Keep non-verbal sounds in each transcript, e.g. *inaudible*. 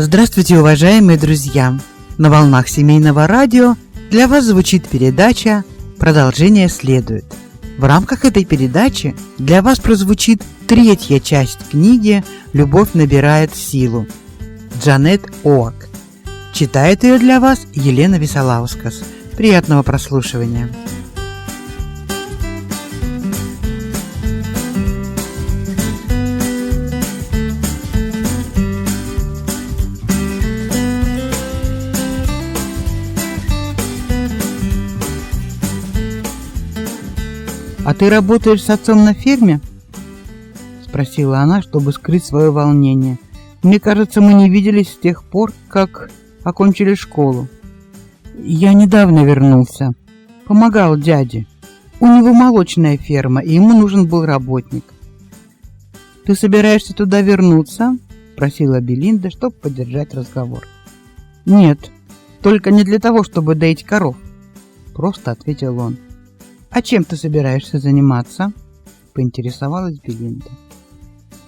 Здравствуйте, уважаемые друзья! На волнах семейного радио для вас звучит передача «Продолжение следует». В рамках этой передачи для вас прозвучит третья часть книги «Любовь набирает силу» Джанет Оак. Читает ее для вас Елена Висолаускас. Приятного прослушивания! «А ты работаешь с отцом на ферме?» Спросила она, чтобы скрыть свое волнение. «Мне кажется, мы не виделись с тех пор, как окончили школу. Я недавно вернулся. Помогал дяде. У него молочная ферма, и ему нужен был работник. «Ты собираешься туда вернуться?» — спросила Белинда, чтобы поддержать разговор. «Нет, только не для того, чтобы доить коров», — просто ответил он. «А чем ты собираешься заниматься?» — поинтересовалась Белинда.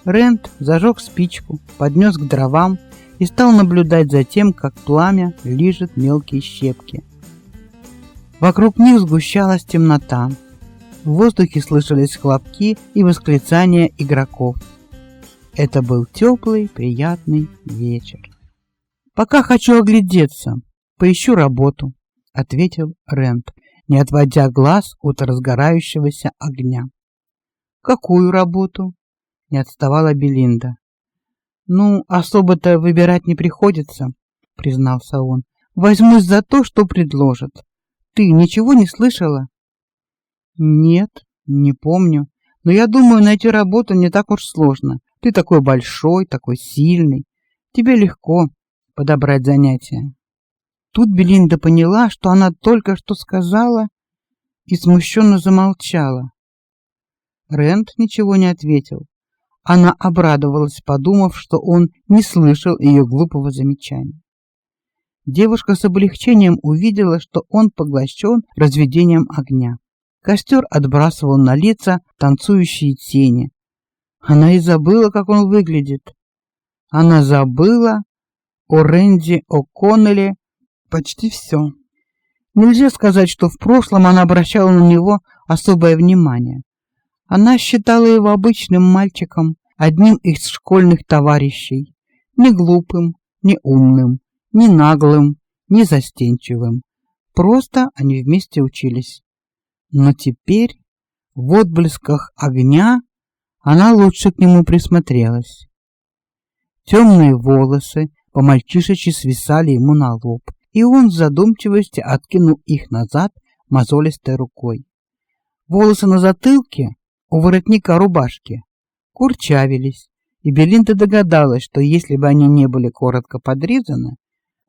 Рент зажег спичку, поднес к дровам и стал наблюдать за тем, как пламя лижет мелкие щепки. Вокруг них сгущалась темнота. В воздухе слышались хлопки и восклицания игроков. Это был теплый, приятный вечер. «Пока хочу оглядеться, поищу работу», — ответил Рент не отводя глаз от разгорающегося огня. «Какую работу?» — не отставала Белинда. «Ну, особо-то выбирать не приходится», — признался он. «Возьмусь за то, что предложат. Ты ничего не слышала?» «Нет, не помню. Но я думаю, найти работу не так уж сложно. Ты такой большой, такой сильный. Тебе легко подобрать занятия». Тут Белинда поняла, что она только что сказала, и смущенно замолчала. Рент ничего не ответил. Она обрадовалась, подумав, что он не слышал ее глупого замечания. Девушка с облегчением увидела, что он поглощен разведением огня. Костер отбрасывал на лица танцующие тени. Она и забыла, как он выглядит. Она забыла о Рэнди О'Коннелле почти все. Нельзя сказать, что в прошлом она обращала на него особое внимание. Она считала его обычным мальчиком, одним из школьных товарищей, не глупым, не умным, не наглым, не застенчивым. Просто они вместе учились. Но теперь, в отблесках огня, она лучше к нему присмотрелась. Темные волосы по-мальчишечи свисали ему на лоб и он в задумчивости откинул их назад мозолистой рукой. Волосы на затылке у воротника рубашки курчавились, и Белинда догадалась, что если бы они не были коротко подрезаны,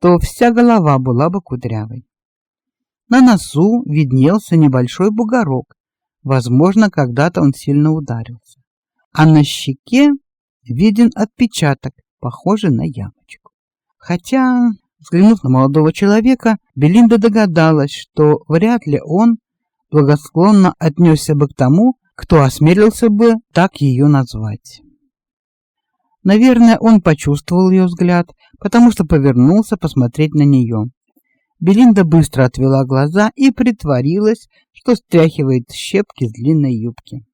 то вся голова была бы кудрявой. На носу виднелся небольшой бугорок, возможно, когда-то он сильно ударился, а на щеке виден отпечаток, похожий на ямочку. Хотя Взглянув на молодого человека, Белинда догадалась, что вряд ли он благосклонно отнесся бы к тому, кто осмелился бы так ее назвать. Наверное, он почувствовал ее взгляд, потому что повернулся посмотреть на нее. Белинда быстро отвела глаза и притворилась, что стряхивает щепки с длинной юбки.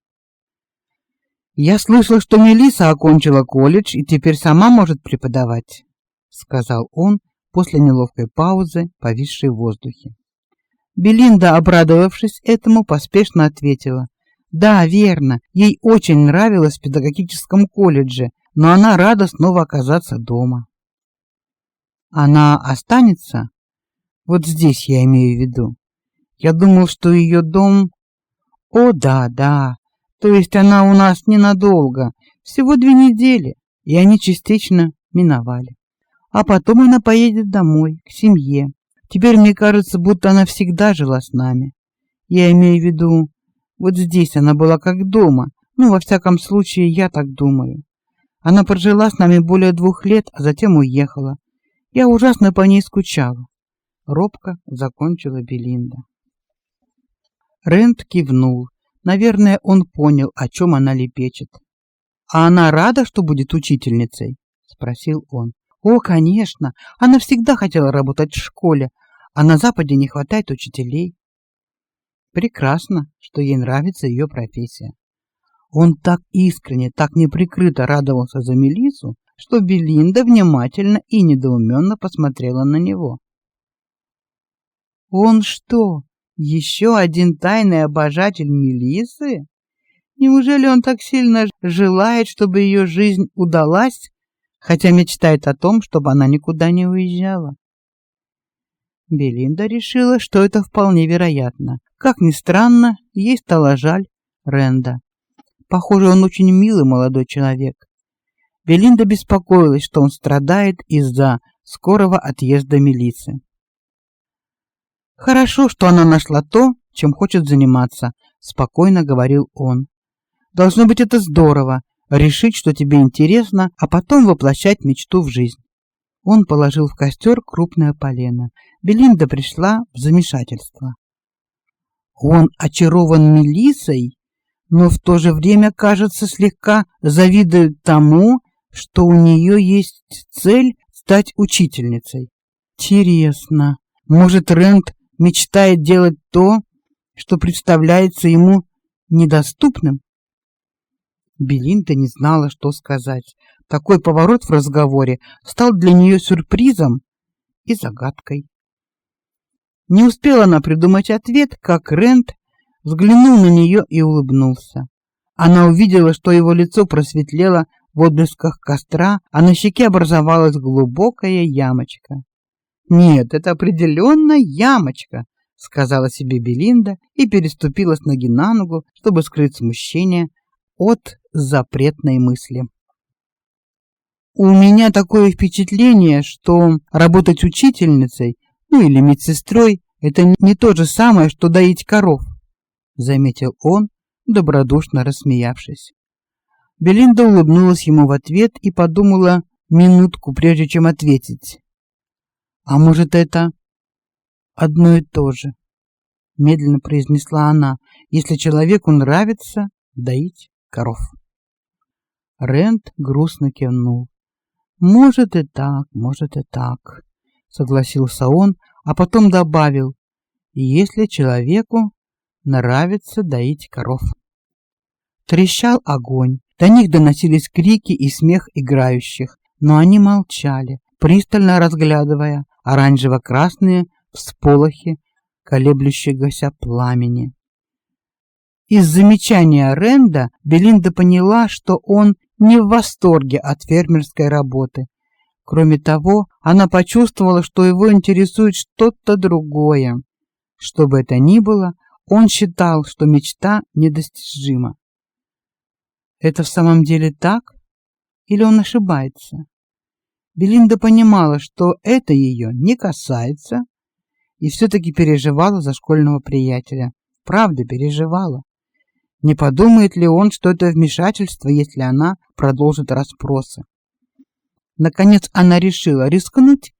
«Я слышал, что Мелиса окончила колледж и теперь сама может преподавать», — сказал он, после неловкой паузы, повисшей в воздухе. Белинда, обрадовавшись этому, поспешно ответила: "Да, верно. Ей очень нравилось в педагогическом колледже, но она рада снова оказаться дома". Она останется? Вот здесь я имею в виду. Я думал, что ее дом О, да, да. То есть она у нас ненадолго, всего две недели, и они частично миновали а потом она поедет домой, к семье. Теперь мне кажется, будто она всегда жила с нами. Я имею в виду, вот здесь она была как дома. Ну, во всяком случае, я так думаю. Она прожила с нами более двух лет, а затем уехала. Я ужасно по ней скучала. Робко закончила Белинда. Рент кивнул. Наверное, он понял, о чем она лепечет. А она рада, что будет учительницей, спросил он. О, конечно, она всегда хотела работать в школе, а на Западе не хватает учителей. Прекрасно, что ей нравится ее профессия. Он так искренне, так неприкрыто радовался за Мелису, что Белинда внимательно и недоуменно посмотрела на него. Он что, еще один тайный обожатель Мелисы? Неужели он так сильно желает, чтобы ее жизнь удалась, хотя мечтает о том, чтобы она никуда не уезжала? Белинда решила, что это вполне вероятно. Как ни странно, ей стало жаль Ренда. Похоже, он очень милый молодой человек. Белинда беспокоилась, что он страдает из-за скорого отъезда Мелисы. Хорошо, что она нашла то, чем хочет заниматься, спокойно говорил он. Должно быть это здорово решить, что тебе интересно, а потом воплощать мечту в жизнь. Он положил в костер крупное полено. Белинда пришла в замешательство. Он очарован Мелисой, но в то же время, кажется, слегка завидует тому, что у нее есть цель стать учительницей. Интересно, может, Рент мечтает делать то, что представляется ему недоступным? Белинда не знала, что сказать. Такой поворот в разговоре стал для нее сюрпризом и загадкой. Не успела она придумать ответ, как Рент взглянул на нее и улыбнулся. Она увидела, что его лицо просветлело в отблесках костра, а на щеке образовалась глубокая ямочка. Нет, это определенно ямочка, сказала себе Белинда и переступила с ноги на ногу, чтобы скрыть смущение от запретной мысли. У меня такое впечатление, что работать учительницей, ну или медсестрой это не то же самое, что доить коров, заметил он, добродушно рассмеявшись. Белинда улыбнулась ему в ответ и подумала минутку, прежде чем ответить. А может, это одно и то же, медленно произнесла она. Если человеку нравится доить коров. Рент грустно кивнул. Может и так, может и так, согласился он, а потом добавил: если человеку нравится доить коров. Трещал огонь. До них доносились крики и смех играющих, но они молчали, пристально разглядывая оранжево-красные всполохи колеблющегося пламени. Из замечания Ренда Белинда поняла, что он не в восторге от фермерской работы. Кроме того, она почувствовала, что его интересует что-то другое. Что бы это ни было, он считал, что мечта недостижима. Это в самом деле так? Или он ошибается? Белинда понимала, что это ее не касается, и все таки переживала за школьного приятеля. Правда, переживала. Не подумает ли он, что это вмешательство, если она продолжит расспросы? Наконец она решила рискнуть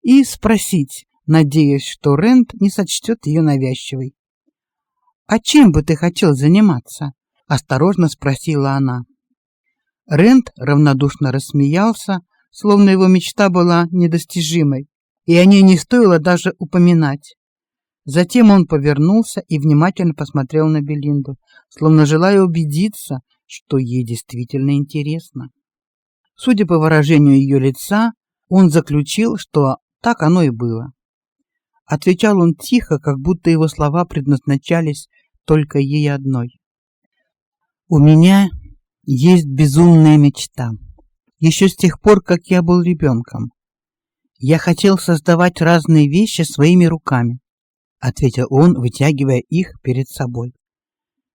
и спросить, надеясь, что Рент не сочтет ее навязчивой. «А чем бы ты хотел заниматься?» — осторожно спросила она. Рент равнодушно рассмеялся, словно его мечта была недостижимой, и о ней не стоило даже упоминать. Затем он повернулся и внимательно посмотрел на Белинду, словно желая убедиться, что ей действительно интересно. Судя по выражению ее лица, он заключил, что так оно и было. Отвечал он тихо, как будто его слова предназначались только ей одной. У меня есть безумная мечта. Еще с тех пор, как я был ребенком. Я хотел создавать разные вещи своими руками ответил он, вытягивая их перед собой.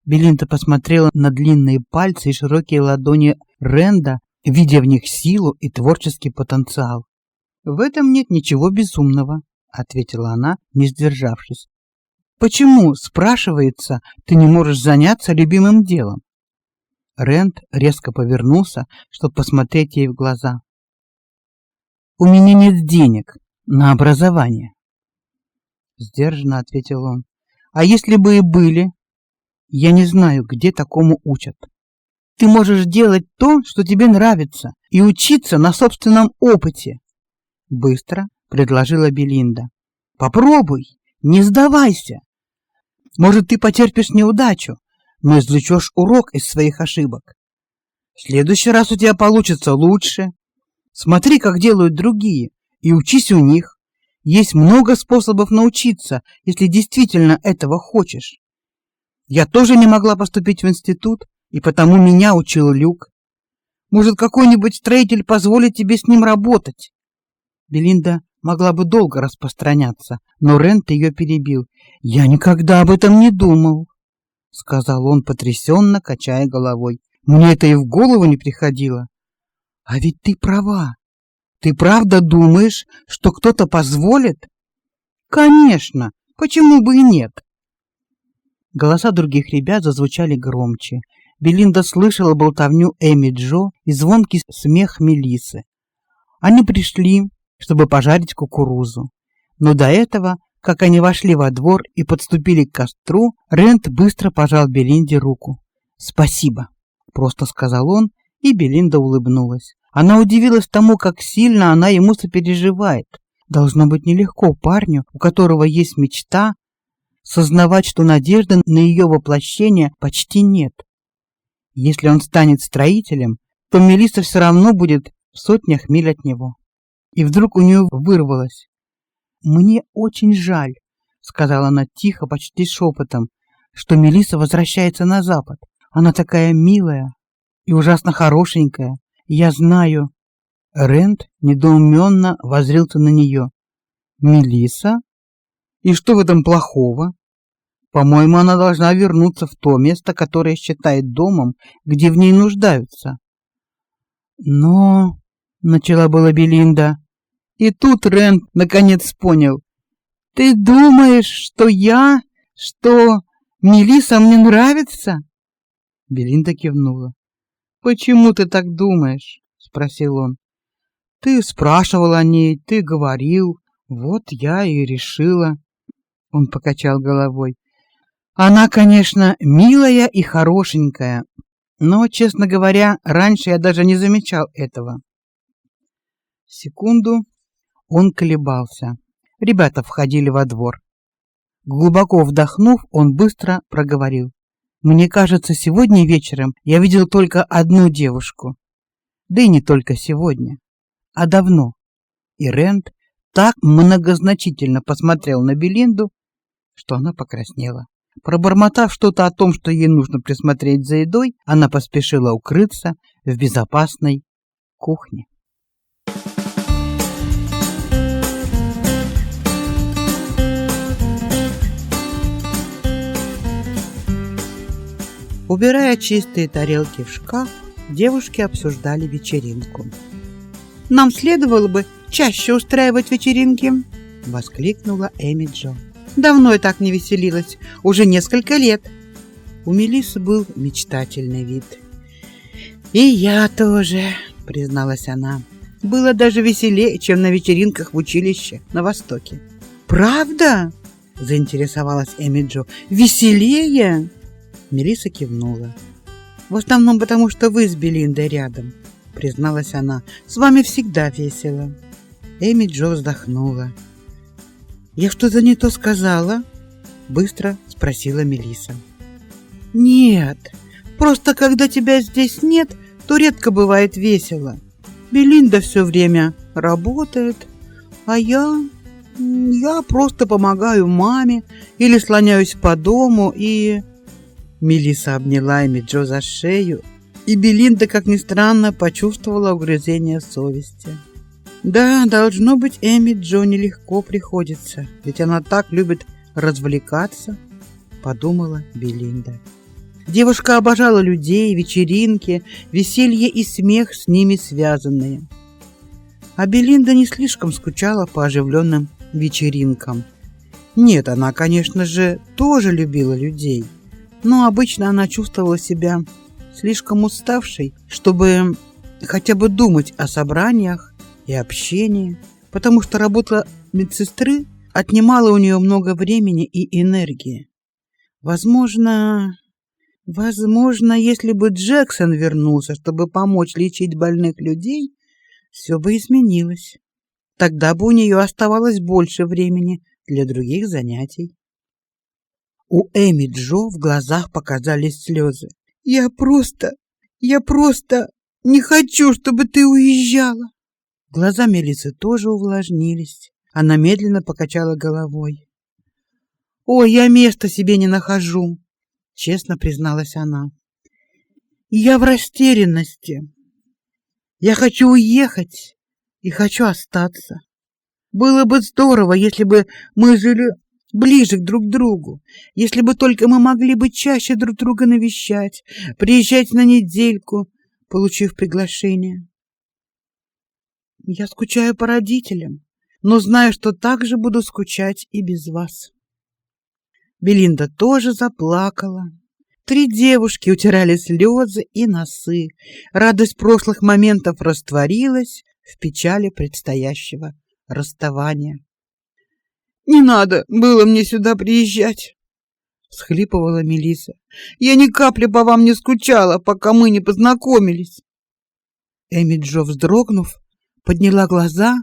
Белинда посмотрела на длинные пальцы и широкие ладони Ренда, видя в них силу и творческий потенциал. В этом нет ничего безумного, ответила она, не сдержавшись. Почему, спрашивается, ты не можешь заняться любимым делом? Рэнд резко повернулся, чтобы посмотреть ей в глаза. У меня нет денег на образование сдержанно ответил он. А если бы и были, я не знаю, где такому учат. Ты можешь делать то, что тебе нравится, и учиться на собственном опыте. быстро предложила Белинда. Попробуй, не сдавайся. Может, ты потерпишь неудачу, но извлечешь урок из своих ошибок. В следующий раз у тебя получится лучше. Смотри, как делают другие, и учись у них. Есть много способов научиться, если действительно этого хочешь. Я тоже не могла поступить в институт, и потому меня учил Люк. Может, какой-нибудь строитель позволит тебе с ним работать? Белинда могла бы долго распространяться, но Рент ее перебил. Я никогда об этом не думал, сказал он потрясенно, качая головой. Мне это и в голову не приходило. А ведь ты права. Ты правда думаешь, что кто-то позволит? Конечно, почему бы и нет? Голоса других ребят зазвучали громче. Белинда слышала болтовню Эми Джо и звонкий смех Мелисы. Они пришли, чтобы пожарить кукурузу. Но до этого, как они вошли во двор и подступили к костру, Рент быстро пожал Белинде руку. "Спасибо", просто сказал он, и Белинда улыбнулась. Она удивилась тому, как сильно она ему сопереживает. Должно быть нелегко парню, у которого есть мечта, сознавать, что надежды на ее воплощение почти нет. Если он станет строителем, то Мелисса все равно будет в сотнях миль от него. И вдруг у нее вырвалось: "Мне очень жаль", сказала она тихо, почти шепотом, "что Мелисса возвращается на запад. Она такая милая и ужасно хорошенькая. Я знаю". Рент недоуменно воззрился на нее. "Мелисса? И что в этом плохого?" По-моему, она должна вернуться в то место, которое считает домом, где в ней нуждаются. Но начала была Белинда, и тут Рен наконец понял. Ты думаешь, что я, что Мелиса мне нравится? Белинда кивнула. Почему ты так думаешь? спросил он. Ты спрашивал о ней, ты говорил, вот я и решила. Он покачал головой. Она, конечно, милая и хорошенькая, но, честно говоря, раньше я даже не замечал этого. Секунду он колебался. Ребята входили во двор. Глубоко вдохнув, он быстро проговорил: "Мне кажется, сегодня вечером я видел только одну девушку. Да и не только сегодня, а давно". И Рент так многозначительно посмотрел на Белинду, что она покраснела. Пробормотав что-то о том, что ей нужно присмотреть за едой, она поспешила укрыться в безопасной кухне. Убирая чистые тарелки в шкаф, девушки обсуждали вечеринку. Нам следовало бы чаще устраивать вечеринки, воскликнула Эми Джо. Давно я так не веселилась, уже несколько лет. У Мелисы был мечтательный вид. И я тоже, призналась она. Было даже веселее, чем на вечеринках в училище на Востоке. Правда? заинтересовалась Эми Джо. Веселее? Мелиса кивнула. В основном потому, что вы с Белиндой рядом, призналась она. С вами всегда весело. Эми Джо вздохнула. Я что-то не то сказала? быстро спросила Мелиса. Нет, просто когда тебя здесь нет, то редко бывает весело. Белинда все время работает, а я я просто помогаю маме или слоняюсь по дому и Мелиса обняла Эмиджо за шею, и Белинда, как ни странно, почувствовала угрызение совести. Да, должно быть, Эми Джо нелегко приходится, ведь она так любит развлекаться, подумала Белинда. Девушка обожала людей, вечеринки, веселье и смех с ними связанные. А Белинда не слишком скучала по оживленным вечеринкам. Нет, она, конечно же, тоже любила людей, но обычно она чувствовала себя слишком уставшей, чтобы хотя бы думать о собраниях и общении, потому что работа медсестры отнимала у нее много времени и энергии. Возможно, возможно, если бы Джексон вернулся, чтобы помочь лечить больных людей, все бы изменилось. Тогда бы у нее оставалось больше времени для других занятий. У Эми Джо в глазах показались слезы. Я просто, я просто не хочу, чтобы ты уезжала. Глаза Мелисы тоже увлажнились. Она медленно покачала головой. Ой, я места себе не нахожу, честно призналась она. Я в растерянности. Я хочу уехать и хочу остаться. Было бы здорово, если бы мы жили ближе друг к другу, если бы только мы могли бы чаще друг друга навещать, приезжать на недельку, получив приглашение. Я скучаю по родителям, но знаю, что также буду скучать и без вас. Белинда тоже заплакала. Три девушки утирали слезы и носы. Радость прошлых моментов растворилась в печали предстоящего расставания. Не надо было мне сюда приезжать, схлипывала Мелиса. Я ни капли по вам не скучала, пока мы не познакомились. Эми Джо, вздрогнув, подняла глаза,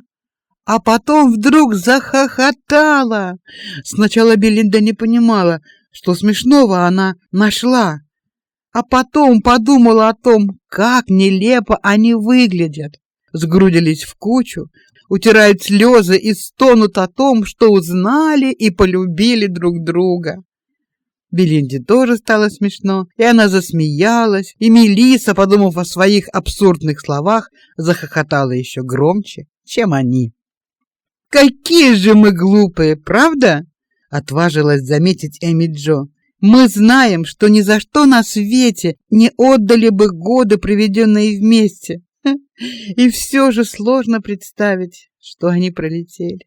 а потом вдруг захохотала. Сначала Белинда не понимала, что смешного она нашла, а потом подумала о том, как нелепо они выглядят. Сгрудились в кучу, утирают слезы и стонут о том, что узнали и полюбили друг друга. Белинде тоже стало смешно, и она засмеялась, и Мелиса, подумав о своих абсурдных словах, захохотала еще громче, чем они. Какие же мы глупые, правда? отважилась заметить Эми Джо. Мы знаем, что ни за что на свете не отдали бы годы, проведенные вместе. *laughs* И все же сложно представить, что они пролетели.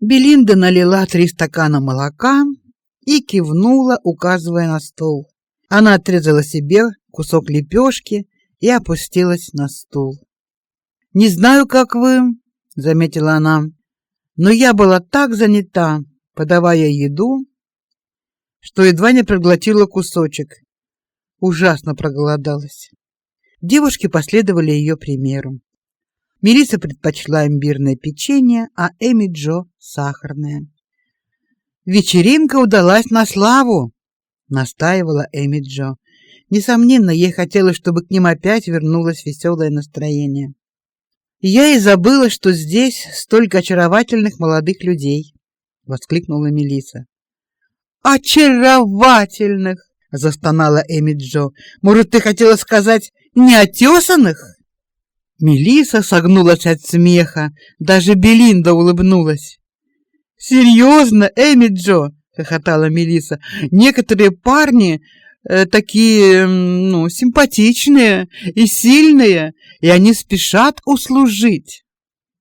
Белинда налила три стакана молока и кивнула, указывая на стол. Она отрезала себе кусок лепешки и опустилась на стул. Не знаю, как вы, заметила она, но я была так занята, подавая еду, что едва не проглотила кусочек. Ужасно проголодалась. Девушки последовали ее примеру. Мелиса предпочла имбирное печенье, а Эми Джо сахарное. Вечеринка удалась на славу, настаивала Эми Джо. Несомненно, ей хотелось, чтобы к ним опять вернулось веселое настроение. Я и забыла, что здесь столько очаровательных молодых людей, воскликнула Мелиса. Очаровательных, застонала Эми Джо. Может, ты хотела сказать неотесанных? Мелиса согнулась от смеха, даже Белинда улыбнулась. Серьезно, Эми Джо, хохотала Мелиса. Некоторые парни э, такие, ну, симпатичные и сильные, и они спешат услужить.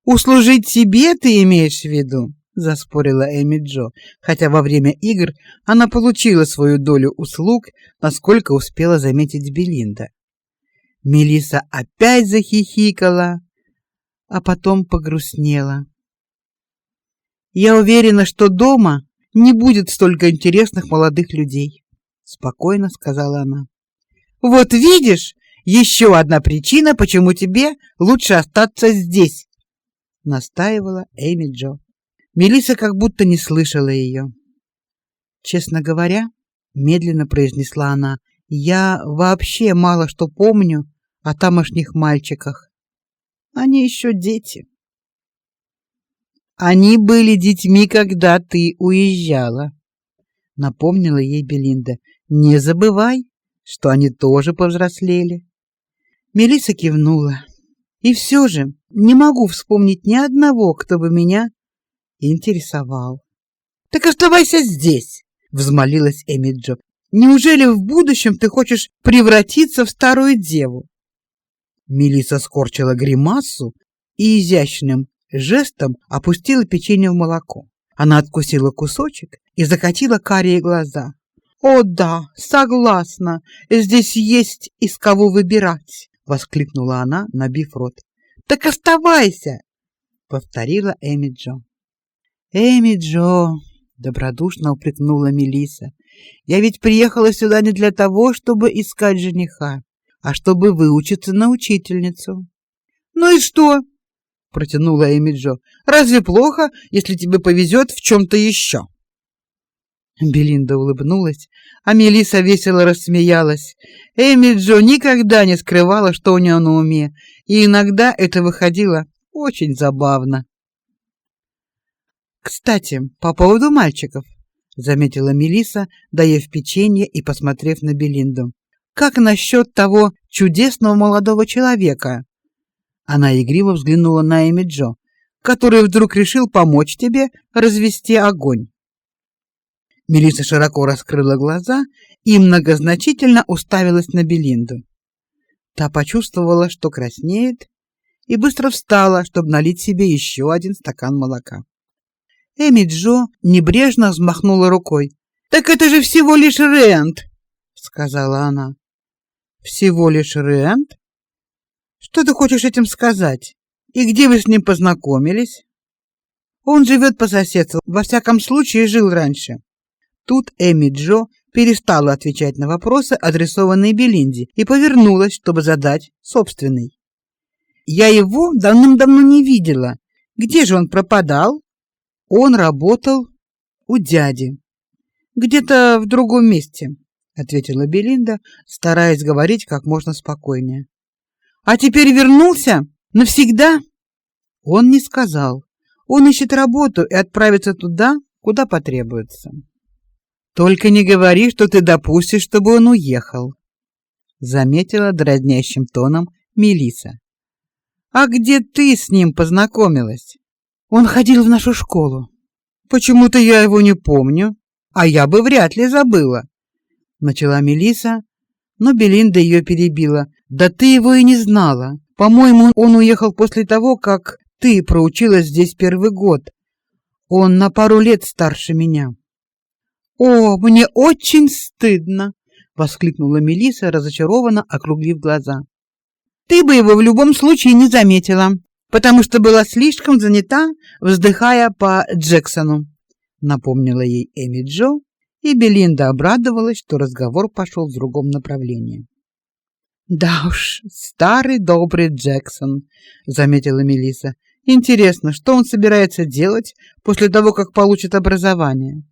Услужить себе ты имеешь в виду? заспорила Эми Джо, хотя во время игр она получила свою долю услуг, насколько успела заметить Белинда. Мелиса опять захихикала, а потом погрустнела. Я уверена, что дома не будет столько интересных молодых людей, спокойно сказала она. Вот видишь, еще одна причина, почему тебе лучше остаться здесь, настаивала Эми Джо. Мелиса как будто не слышала ее. Честно говоря, медленно произнесла она, я вообще мало что помню о тамошних мальчиках. Они еще дети. Они были детьми, когда ты уезжала, напомнила ей Белинда. Не забывай, что они тоже повзрослели. Мелиса кивнула. И все же не могу вспомнить ни одного, кто бы меня интересовал. Так оставайся здесь, взмолилась Эмиджо. Неужели в будущем ты хочешь превратиться в старую деву? Мелиса скорчила гримасу и изящным жестом опустила печенье в молоко. Она откусила кусочек и закатила карие глаза. О да, согласна. Здесь есть из кого выбирать, воскликнула она, набив рот. Так оставайся, повторила Эми Джо. Эми Джо, добродушно упрекнула Мелиса. Я ведь приехала сюда не для того, чтобы искать жениха а чтобы выучиться на учительницу. Ну и что? протянула Эми Джо. Разве плохо, если тебе повезет в чем то еще? Белинда улыбнулась, а Мелиса весело рассмеялась. Эми Джо никогда не скрывала, что у нее на уме, и иногда это выходило очень забавно. Кстати, по поводу мальчиков, заметила Мелиса, доев печенье и посмотрев на Белинду. Как насчет того чудесного молодого человека? Она игриво взглянула на Эми Джо, который вдруг решил помочь тебе развести огонь. Мелиса широко раскрыла глаза и многозначительно уставилась на Белинду. Та почувствовала, что краснеет, и быстро встала, чтобы налить себе еще один стакан молока. Эми Джо небрежно взмахнула рукой. «Так это же всего лишь Рент!» — сказала она. «Всего лишь Рент? Что ты хочешь этим сказать? И где вы с ним познакомились?» «Он живет по соседству, во всяком случае жил раньше». Тут Эми Джо перестала отвечать на вопросы, адресованные Белинде, и повернулась, чтобы задать собственный. «Я его давным-давно не видела. Где же он пропадал?» Он работал у дяди. Где-то в другом месте, ответила Белинда, стараясь говорить как можно спокойнее. А теперь вернулся навсегда? Он не сказал. Он ищет работу и отправится туда, куда потребуется. Только не говори, что ты допустишь, чтобы он уехал, заметила дразнящим тоном Мелиса. А где ты с ним познакомилась? Он ходил в нашу школу. Почему-то я его не помню, а я бы вряд ли забыла. Начала Мелиса, но Белинда ее перебила. Да ты его и не знала. По-моему, он уехал после того, как ты проучилась здесь первый год. Он на пару лет старше меня. О, мне очень стыдно, воскликнула Мелиса, разочарованно округлив глаза. Ты бы его в любом случае не заметила потому что была слишком занята, вздыхая по Джексону. Напомнила ей Эми Джо, и Белинда обрадовалась, что разговор пошел в другом направлении. Да уж, старый добрый Джексон, заметила Мелиса. Интересно, что он собирается делать после того, как получит образование?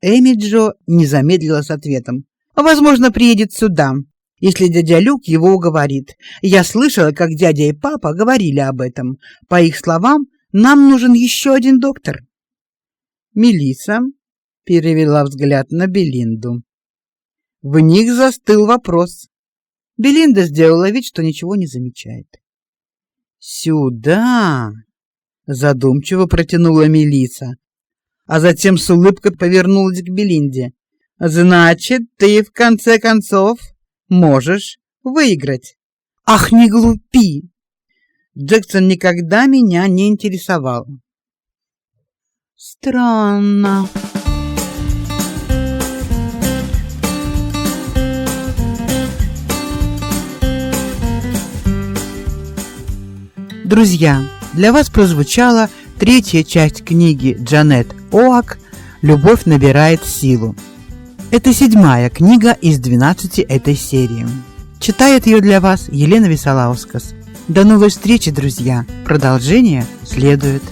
Эми Джо не замедлила с ответом. Возможно, приедет сюда, если дядя Люк его уговорит. Я слышала, как дядя и папа говорили об этом. По их словам, нам нужен еще один доктор. Мелиса перевела взгляд на Белинду. В них застыл вопрос. Белинда сделала вид, что ничего не замечает. Сюда, задумчиво протянула Мелиса, а затем с улыбкой повернулась к Белинде. Значит, ты в конце концов можешь выиграть. Ах, не глупи. Джексон никогда меня не интересовал. Странно. Друзья, для вас прозвучала третья часть книги Джанет Оак «Любовь набирает силу». Это седьмая книга из 12 этой серии. Читает ее для вас Елена Висолаускас. До новой встречи, друзья. Продолжение следует.